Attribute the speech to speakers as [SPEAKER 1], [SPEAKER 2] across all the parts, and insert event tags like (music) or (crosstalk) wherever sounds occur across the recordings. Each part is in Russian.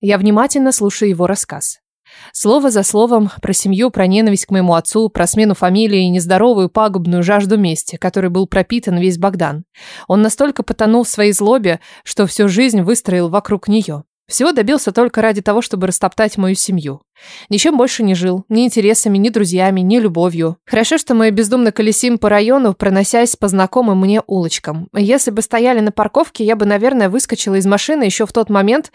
[SPEAKER 1] Я внимательно слушаю его рассказ. Слово за словом про семью, про ненависть к моему отцу, про смену фамилии и нездоровую пагубную жажду мести, которой был пропитан весь Богдан. Он настолько потонул в своей злобе, что всю жизнь выстроил вокруг нее. Всего добился только ради того, чтобы растоптать мою семью. Ничем больше не жил, ни интересами, ни друзьями, ни любовью. Хорошо, что мы бездумно колесим по району, проносясь по знакомым мне улочкам. Если бы стояли на парковке, я бы, наверное, выскочила из машины еще в тот момент,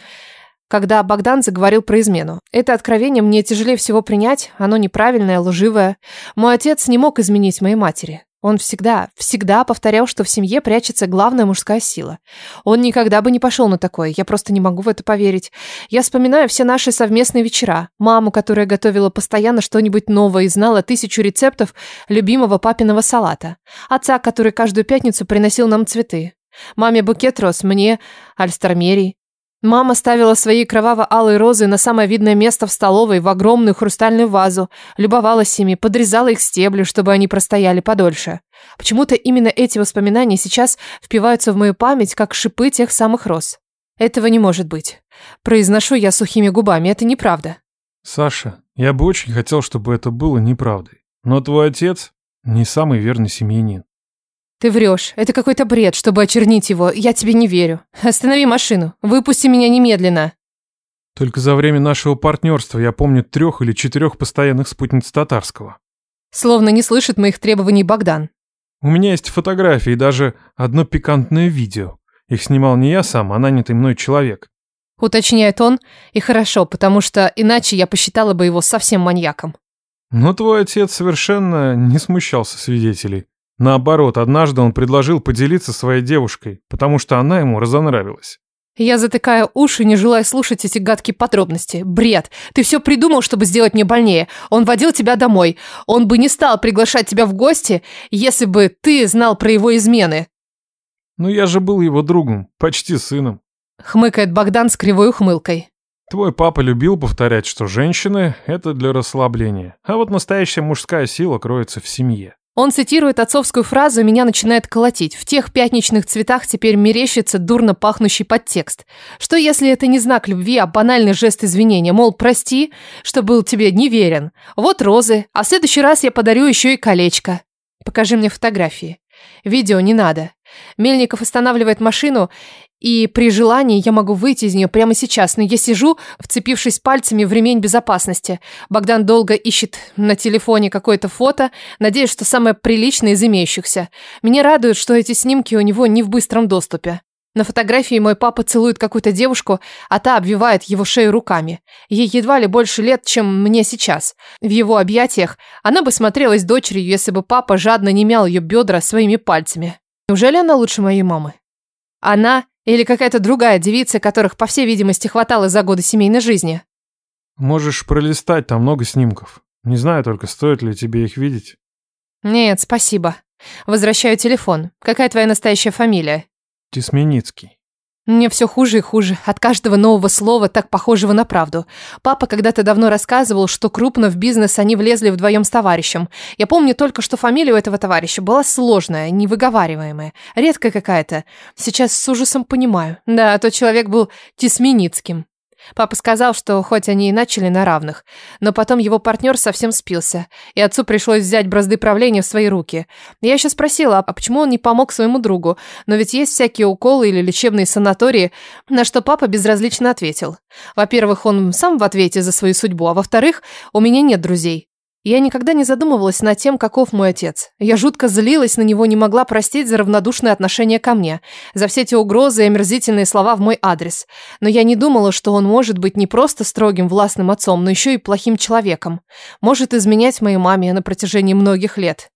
[SPEAKER 1] когда Богдан заговорил про измену. Это откровение мне тяжелее всего принять, оно неправильное, лживое. Мой отец не мог изменить моей матери. Он всегда, всегда повторял, что в семье прячется главная мужская сила. Он никогда бы не пошел на такое, я просто не могу в это поверить. Я вспоминаю все наши совместные вечера. Маму, которая готовила постоянно что-нибудь новое и знала тысячу рецептов любимого папиного салата. Отца, который каждую пятницу приносил нам цветы. Маме букет роз, мне альстермерий. Мама ставила свои кроваво-алые розы на самое видное место в столовой, в огромную хрустальную вазу, любовалась ими, подрезала их стебли, чтобы они простояли подольше. Почему-то именно эти воспоминания сейчас впиваются в мою память, как шипы тех самых роз. Этого не может быть. Произношу я сухими губами, это неправда.
[SPEAKER 2] Саша, я бы очень хотел, чтобы это было неправдой. Но твой отец не самый верный семьянин.
[SPEAKER 1] Ты врешь. Это какой-то бред, чтобы очернить его. Я тебе не верю. Останови машину. Выпусти меня немедленно.
[SPEAKER 2] Только за время нашего партнерства я помню трех или четырех постоянных спутниц татарского.
[SPEAKER 1] Словно не слышит моих требований Богдан.
[SPEAKER 2] У меня есть фотографии и даже одно пикантное видео. Их снимал не я сам, а нанятый мной человек.
[SPEAKER 1] Уточняет он, и хорошо, потому что иначе я посчитала бы его совсем маньяком.
[SPEAKER 2] Но твой отец совершенно не смущался свидетелей. Наоборот, однажды он предложил поделиться своей девушкой, потому что она ему разонравилась.
[SPEAKER 1] Я затыкаю уши, не желая слушать эти гадкие подробности. Бред. Ты все придумал, чтобы сделать мне больнее. Он водил тебя домой. Он бы не стал приглашать тебя в гости, если бы ты знал про его измены.
[SPEAKER 2] Ну я же был его другом, почти сыном.
[SPEAKER 1] Хмыкает Богдан с кривой ухмылкой.
[SPEAKER 2] Твой папа любил повторять, что женщины – это для расслабления, а вот настоящая мужская сила кроется в семье.
[SPEAKER 1] Он цитирует отцовскую фразу, и меня начинает колотить. В тех пятничных цветах теперь мерещится дурно пахнущий подтекст. Что если это не знак любви, а банальный жест извинения? Мол, прости, что был тебе неверен. Вот розы, а в следующий раз я подарю еще и колечко. Покажи мне фотографии. Видео не надо. Мельников останавливает машину, и при желании я могу выйти из нее прямо сейчас, но я сижу, вцепившись пальцами в ремень безопасности. Богдан долго ищет на телефоне какое-то фото, надеюсь, что самое приличное из имеющихся. Меня радует, что эти снимки у него не в быстром доступе. На фотографии мой папа целует какую-то девушку, а та обвивает его шею руками. Ей едва ли больше лет, чем мне сейчас. В его объятиях она бы смотрелась дочерью, если бы папа жадно не мял ее бедра своими пальцами. Неужели она лучше моей мамы? Она или какая-то другая девица, которых, по всей видимости, хватало за годы семейной жизни?
[SPEAKER 2] Можешь пролистать, там много снимков. Не знаю только, стоит ли тебе их видеть.
[SPEAKER 1] Нет, спасибо. Возвращаю телефон. Какая твоя настоящая фамилия?
[SPEAKER 2] Тисменицкий.
[SPEAKER 1] Мне все хуже и хуже. От каждого нового слова, так похожего на правду. Папа когда-то давно рассказывал, что крупно в бизнес они влезли вдвоем с товарищем. Я помню только, что фамилия у этого товарища была сложная, невыговариваемая, редкая какая-то. Сейчас с ужасом понимаю. Да, тот человек был Тисменицким. Папа сказал, что хоть они и начали на равных, но потом его партнер совсем спился, и отцу пришлось взять бразды правления в свои руки. Я еще спросила, а почему он не помог своему другу, но ведь есть всякие уколы или лечебные санатории, на что папа безразлично ответил. Во-первых, он сам в ответе за свою судьбу, а во-вторых, у меня нет друзей. Я никогда не задумывалась над тем, каков мой отец. Я жутко злилась на него, не могла простить за равнодушное отношение ко мне, за все эти угрозы и омерзительные слова в мой адрес. Но я не думала, что он может быть не просто строгим властным отцом, но еще и плохим человеком. Может изменять моей маме на протяжении многих лет.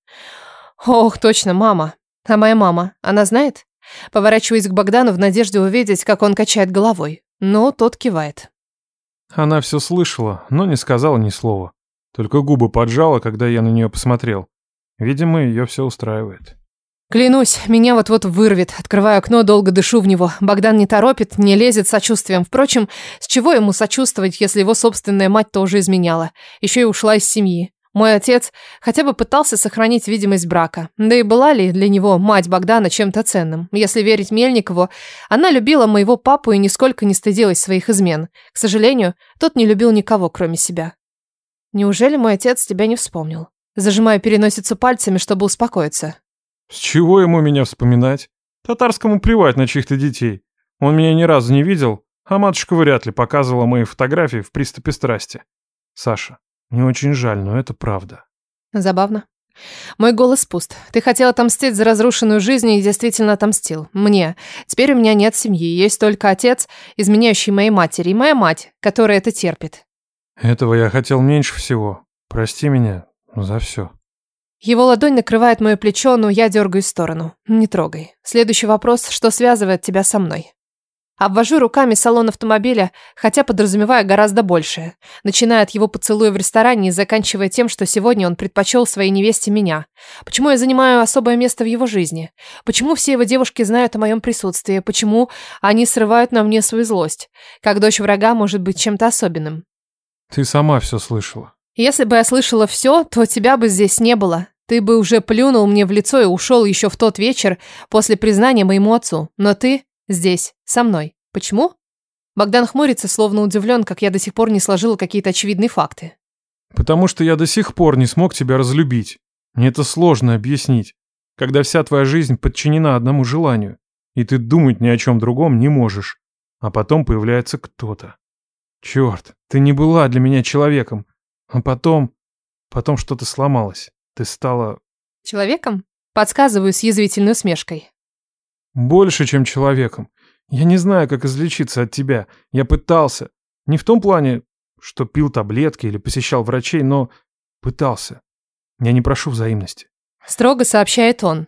[SPEAKER 1] Ох, точно, мама. А моя мама, она знает? Поворачиваюсь к Богдану в надежде увидеть, как он качает головой. Но тот кивает.
[SPEAKER 2] Она все слышала, но не сказала ни слова. Только губы поджала, когда я на нее посмотрел. Видимо, ее все устраивает.
[SPEAKER 1] Клянусь, меня вот-вот вырвет. Открываю окно, долго дышу в него. Богдан не торопит, не лезет сочувствием. Впрочем, с чего ему сочувствовать, если его собственная мать тоже изменяла? Еще и ушла из семьи. Мой отец хотя бы пытался сохранить видимость брака. Да и была ли для него мать Богдана чем-то ценным? Если верить Мельникову, она любила моего папу и нисколько не стыдилась своих измен. К сожалению, тот не любил никого, кроме себя. Неужели мой отец тебя не вспомнил? Зажимаю переносицу пальцами, чтобы успокоиться.
[SPEAKER 2] С чего ему меня вспоминать? Татарскому плевать на чьих-то детей. Он меня ни разу не видел, а матушка вряд ли показывала мои фотографии в приступе страсти. Саша, мне очень жаль, но это правда.
[SPEAKER 1] Забавно. Мой голос пуст. Ты хотел отомстить за разрушенную жизнь и действительно отомстил. Мне. Теперь у меня нет семьи. Есть только отец, изменяющий моей матери, и моя мать, которая это терпит.
[SPEAKER 2] Этого я хотел меньше всего. Прости меня за все.
[SPEAKER 1] Его ладонь накрывает мое плечо, но я дергаюсь в сторону. Не трогай. Следующий вопрос, что связывает тебя со мной? Обвожу руками салон автомобиля, хотя подразумевая гораздо большее. Начиная от его поцелуя в ресторане и заканчивая тем, что сегодня он предпочел своей невесте меня. Почему я занимаю особое место в его жизни? Почему все его девушки знают о моем присутствии? Почему они срывают на мне свою злость? Как дочь врага может быть чем-то особенным?
[SPEAKER 2] Ты сама все слышала.
[SPEAKER 1] Если бы я слышала все, то тебя бы здесь не было. Ты бы уже плюнул мне в лицо и ушел еще в тот вечер после признания моему отцу. Но ты здесь, со мной. Почему? Богдан хмурится, словно удивлен, как я до сих пор не сложила какие-то очевидные факты.
[SPEAKER 2] Потому что я до сих пор не смог тебя разлюбить. Мне это сложно объяснить, когда вся твоя жизнь подчинена одному желанию, и ты думать ни о чем другом не можешь. А потом появляется кто-то. Черт, ты не была для меня человеком. А потом... Потом что-то сломалось. Ты стала...
[SPEAKER 1] Человеком? Подсказываю с язвительной усмешкой.
[SPEAKER 2] Больше, чем человеком. Я не знаю, как излечиться от тебя. Я пытался. Не в том плане, что пил таблетки или посещал врачей, но пытался. Я не прошу взаимности.
[SPEAKER 1] Строго сообщает он.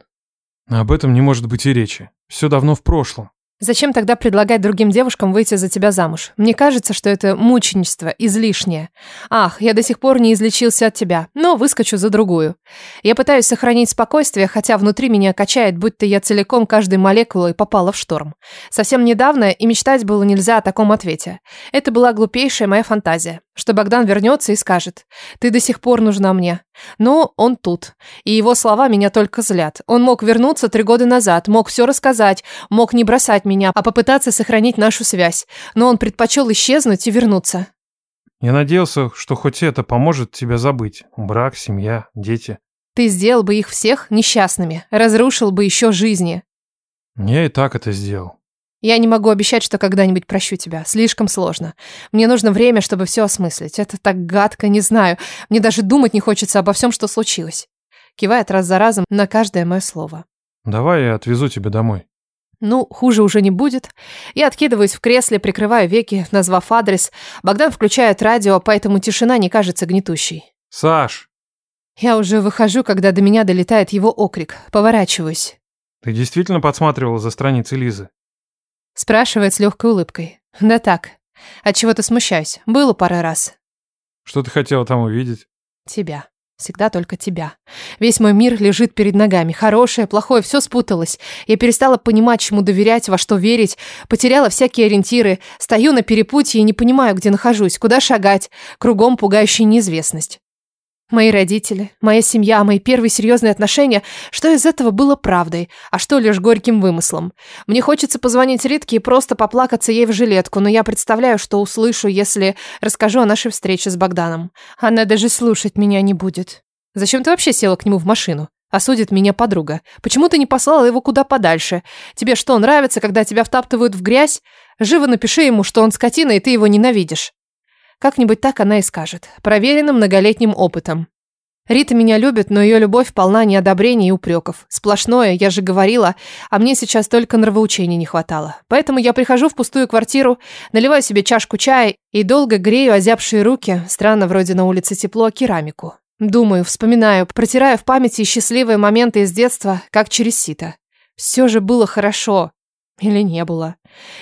[SPEAKER 2] Об этом не может быть и речи. Все давно в прошлом.
[SPEAKER 1] Зачем тогда предлагать другим девушкам выйти за тебя замуж? Мне кажется, что это мученичество, излишнее. Ах, я до сих пор не излечился от тебя, но выскочу за другую. Я пытаюсь сохранить спокойствие, хотя внутри меня качает, будто я целиком каждой молекулой попала в шторм. Совсем недавно и мечтать было нельзя о таком ответе. Это была глупейшая моя фантазия, что Богдан вернется и скажет, ты до сих пор нужна мне. Но он тут, и его слова меня только злят. Он мог вернуться три года назад, мог все рассказать, мог не бросать меня, а попытаться сохранить нашу связь. Но он предпочел исчезнуть и вернуться.
[SPEAKER 2] Я надеялся, что хоть это поможет тебе забыть. Брак, семья, дети.
[SPEAKER 1] Ты сделал бы их всех несчастными, разрушил бы еще жизни.
[SPEAKER 2] Я и так это сделал.
[SPEAKER 1] Я не могу обещать, что когда-нибудь прощу тебя. Слишком сложно. Мне нужно время, чтобы все осмыслить. Это так гадко, не знаю. Мне даже думать не хочется обо всем, что случилось. Кивает раз за разом на каждое мое слово.
[SPEAKER 2] Давай я отвезу тебя домой.
[SPEAKER 1] Ну, хуже уже не будет. Я откидываюсь в кресле, прикрываю веки, назвав адрес. Богдан включает радио, поэтому тишина не кажется гнетущей.
[SPEAKER 2] Саш!
[SPEAKER 1] Я уже выхожу, когда до меня долетает его окрик. Поворачиваюсь.
[SPEAKER 2] Ты действительно подсматривала за страницей Лизы?
[SPEAKER 1] Спрашивает с легкой улыбкой. Да так. От чего то смущаюсь. Было пара раз.
[SPEAKER 2] Что ты хотела там увидеть?
[SPEAKER 1] Тебя. Всегда только тебя. Весь мой мир лежит перед ногами. Хорошее, плохое, все спуталось. Я перестала понимать, чему доверять, во что верить. Потеряла всякие ориентиры. Стою на перепутье и не понимаю, где нахожусь, куда шагать. Кругом пугающая неизвестность. Мои родители, моя семья, мои первые серьезные отношения, что из этого было правдой, а что лишь горьким вымыслом. Мне хочется позвонить Ритке и просто поплакаться ей в жилетку, но я представляю, что услышу, если расскажу о нашей встрече с Богданом. Она даже слушать меня не будет. Зачем ты вообще села к нему в машину? Осудит меня подруга. Почему ты не послала его куда подальше? Тебе что, нравится, когда тебя втаптывают в грязь? Живо напиши ему, что он скотина, и ты его ненавидишь. Как-нибудь так она и скажет, проверенным многолетним опытом. Рита меня любит, но ее любовь полна неодобрений и упреков. Сплошное, я же говорила, а мне сейчас только нравоучений не хватало. Поэтому я прихожу в пустую квартиру, наливаю себе чашку чая и долго грею озябшие руки, странно, вроде на улице тепло, керамику. Думаю, вспоминаю, протираю в памяти счастливые моменты из детства, как через сито. Все же было хорошо. Или не было.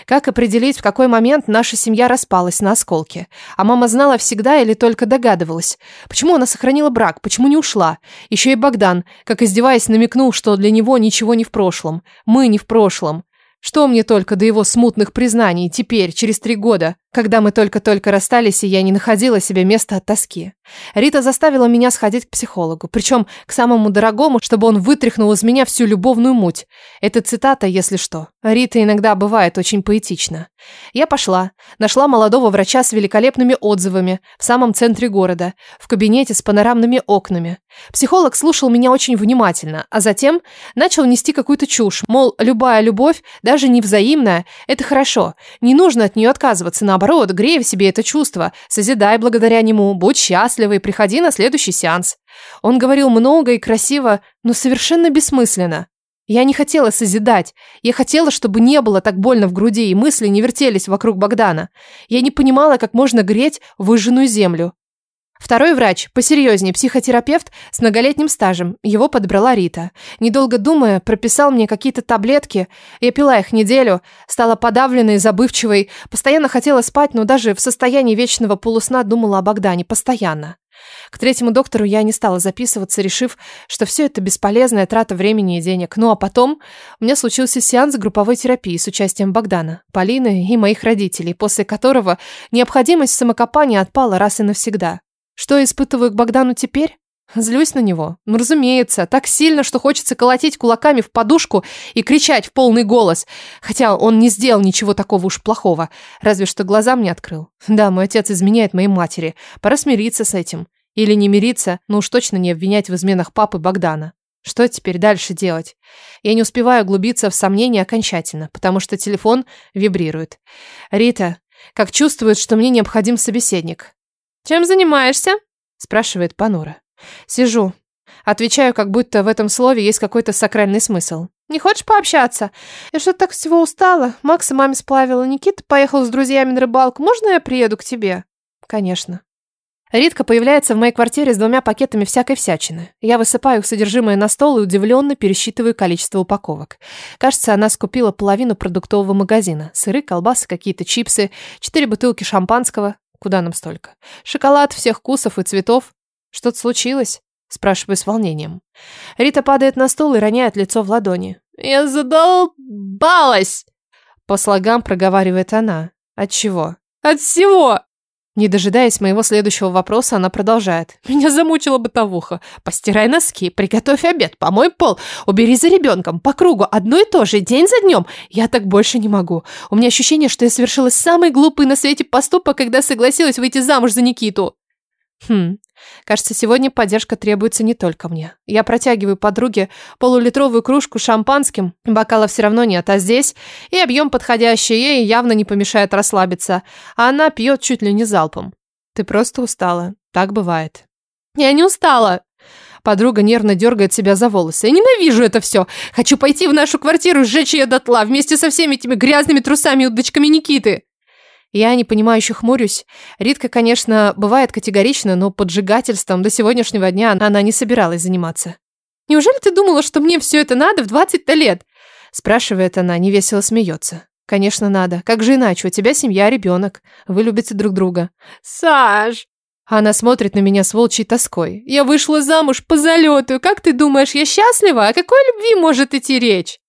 [SPEAKER 1] Как определить, в какой момент наша семья распалась на осколки? А мама знала всегда или только догадывалась? Почему она сохранила брак? Почему не ушла? Еще и Богдан, как издеваясь, намекнул, что для него ничего не в прошлом. Мы не в прошлом. Что мне только до его смутных признаний теперь, через три года? Когда мы только-только расстались, и я не находила себе места от тоски. Рита заставила меня сходить к психологу, причем к самому дорогому, чтобы он вытряхнул из меня всю любовную муть. Это цитата, если что. Рита иногда бывает очень поэтична. Я пошла, нашла молодого врача с великолепными отзывами в самом центре города, в кабинете с панорамными окнами. Психолог слушал меня очень внимательно, а затем начал нести какую-то чушь, мол, любая любовь, даже невзаимная, это хорошо, не нужно от нее отказываться, наоборот, грей в себе это чувство, созидай благодаря нему, будь счастливой, приходи на следующий сеанс. Он говорил много и красиво, но совершенно бессмысленно. Я не хотела созидать. Я хотела, чтобы не было так больно в груди, и мысли не вертелись вокруг Богдана. Я не понимала, как можно греть выжженную землю. Второй врач, посерьезнее, психотерапевт с многолетним стажем. Его подобрала Рита. Недолго думая, прописал мне какие-то таблетки. Я пила их неделю, стала подавленной, забывчивой, постоянно хотела спать, но даже в состоянии вечного полусна думала о Богдане. Постоянно. К третьему доктору я не стала записываться, решив, что все это бесполезная трата времени и денег. Ну а потом у меня случился сеанс групповой терапии с участием Богдана, Полины и моих родителей, после которого необходимость в самокопании отпала раз и навсегда. Что испытываю к Богдану теперь? Злюсь на него. Ну, разумеется, так сильно, что хочется колотить кулаками в подушку и кричать в полный голос. Хотя он не сделал ничего такого уж плохого. Разве что глаза мне открыл. Да, мой отец изменяет моей матери. Пора смириться с этим. Или не мириться, но уж точно не обвинять в изменах папы Богдана. Что теперь дальше делать? Я не успеваю углубиться в сомнения окончательно, потому что телефон вибрирует. Рита, как чувствует, что мне необходим собеседник. «Чем занимаешься?» – спрашивает Панура. Сижу. Отвечаю, как будто в этом слове есть какой-то сакральный смысл. «Не хочешь пообщаться? Я что-то так всего устала. Макса маме сплавила. Никита поехал с друзьями на рыбалку. Можно я приеду к тебе?» «Конечно». Ритка появляется в моей квартире с двумя пакетами всякой всячины. Я высыпаю их содержимое на стол и удивленно пересчитываю количество упаковок. Кажется, она скупила половину продуктового магазина. Сыры, колбасы, какие-то чипсы, четыре бутылки шампанского. Куда нам столько? Шоколад всех вкусов и цветов. Что-то случилось? Спрашиваю с волнением. Рита падает на стол и роняет лицо в ладони. Я задолбалась! По слогам проговаривает она. От чего? От всего! Не дожидаясь моего следующего вопроса, она продолжает. (laughs) «Меня замучила бытовуха. Постирай носки, приготовь обед, помой пол, убери за ребенком, по кругу, одно и то же, день за днем. Я так больше не могу. У меня ощущение, что я совершила самый глупый на свете поступок, когда согласилась выйти замуж за Никиту». Хм, кажется, сегодня поддержка требуется не только мне. Я протягиваю подруге полулитровую кружку шампанским, бокала все равно нет, а здесь и объем подходящий, ей явно не помешает расслабиться, а она пьет чуть ли не залпом. Ты просто устала, так бывает. Я не устала. Подруга нервно дергает себя за волосы. Я ненавижу это все. Хочу пойти в нашу квартиру, сжечь ее дотла, вместе со всеми этими грязными трусами и удочками Никиты. Я непонимающе хмурюсь. Ритка, конечно, бывает категорична, но поджигательством до сегодняшнего дня она не собиралась заниматься. «Неужели ты думала, что мне все это надо в 20-то лет?» Спрашивает она, невесело смеется. «Конечно, надо. Как же иначе? У тебя семья, ребенок. Вы любите друг друга». «Саш!» Она смотрит на меня с волчьей тоской. «Я вышла замуж по залету. Как ты думаешь, я счастлива? О какой любви может идти речь?»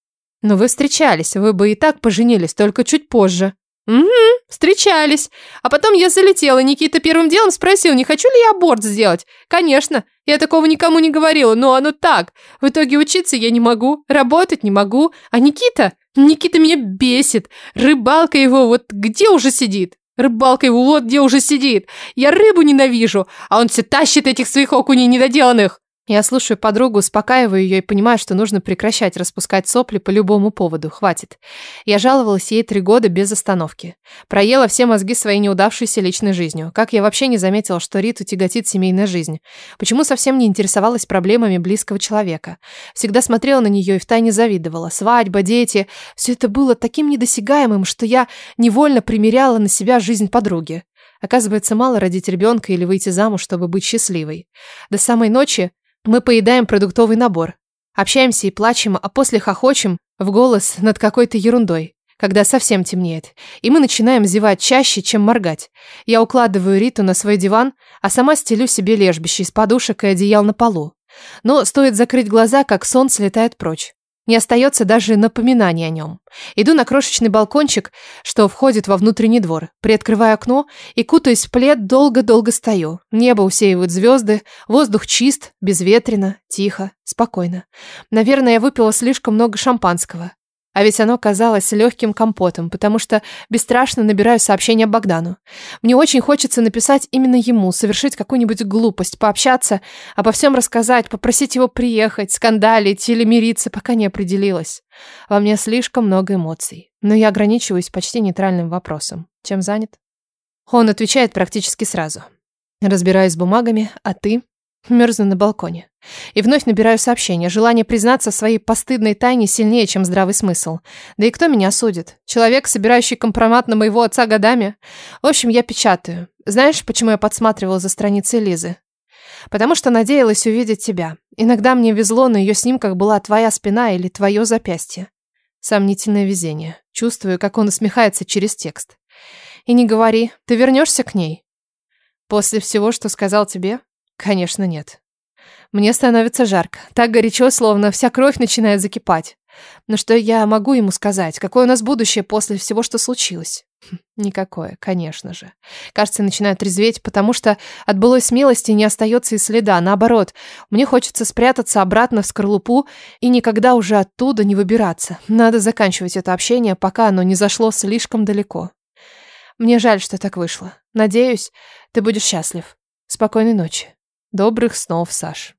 [SPEAKER 1] «Но вы встречались. Вы бы и так поженились, только чуть позже». «Угу, встречались. А потом я залетела. Никита первым делом спросил, не хочу ли я аборт сделать. Конечно, я такого никому не говорила, но оно так. В итоге учиться я не могу, работать не могу. А Никита? Никита меня бесит. Рыбалка его вот где уже сидит? Рыбалка его вот где уже сидит. Я рыбу ненавижу, а он все тащит этих своих окуней недоделанных. Я слушаю подругу, успокаиваю ее и понимаю, что нужно прекращать распускать сопли по любому поводу. Хватит. Я жаловалась ей три года без остановки. Проела все мозги своей неудавшейся личной жизнью. Как я вообще не заметила, что Риту тяготит семейная жизнь? Почему совсем не интересовалась проблемами близкого человека? Всегда смотрела на нее и втайне завидовала. Свадьба, дети. Все это было таким недосягаемым, что я невольно примеряла на себя жизнь подруги. Оказывается, мало родить ребенка или выйти замуж, чтобы быть счастливой. До самой ночи мы поедаем продуктовый набор, общаемся и плачем, а после хохочем в голос над какой-то ерундой, когда совсем темнеет, и мы начинаем зевать чаще, чем моргать. Я укладываю Риту на свой диван, а сама стелю себе лежбище из подушек и одеял на полу. Но стоит закрыть глаза, как сон слетает прочь. Не остается даже напоминания о нем. Иду на крошечный балкончик, что входит во внутренний двор. Приоткрываю окно и, кутаясь в плед, долго-долго стою. Небо усеивают звезды, воздух чист, безветренно, тихо, спокойно. Наверное, я выпила слишком много шампанского. А ведь оно казалось легким компотом, потому что бесстрашно набираю сообщение Богдану. Мне очень хочется написать именно ему, совершить какую-нибудь глупость, пообщаться, обо всем рассказать, попросить его приехать, скандалить или мириться, пока не определилась. Во мне слишком много эмоций, но я ограничиваюсь почти нейтральным вопросом. Чем занят? Он отвечает практически сразу. Разбираюсь с бумагами, а ты? Мерзну на балконе. И вновь набираю сообщение. Желание признаться в своей постыдной тайне сильнее, чем здравый смысл. Да и кто меня осудит? Человек, собирающий компромат на моего отца годами? В общем, я печатаю. Знаешь, почему я подсматривала за страницей Лизы? Потому что надеялась увидеть тебя. Иногда мне везло, на ее снимках была твоя спина или твое запястье. Сомнительное везение. Чувствую, как он усмехается через текст. И не говори, ты вернешься к ней? После всего, что сказал тебе? Конечно, нет. Мне становится жарко. Так горячо, словно вся кровь начинает закипать. Но что я могу ему сказать? Какое у нас будущее после всего, что случилось? Хм, никакое, конечно же. Кажется, начинаю трезветь, потому что от былой смелости не остается и следа. Наоборот, мне хочется спрятаться обратно в скорлупу и никогда уже оттуда не выбираться. Надо заканчивать это общение, пока оно не зашло слишком далеко. Мне жаль, что так вышло. Надеюсь, ты будешь счастлив. Спокойной ночи. Добрых снов, Саш.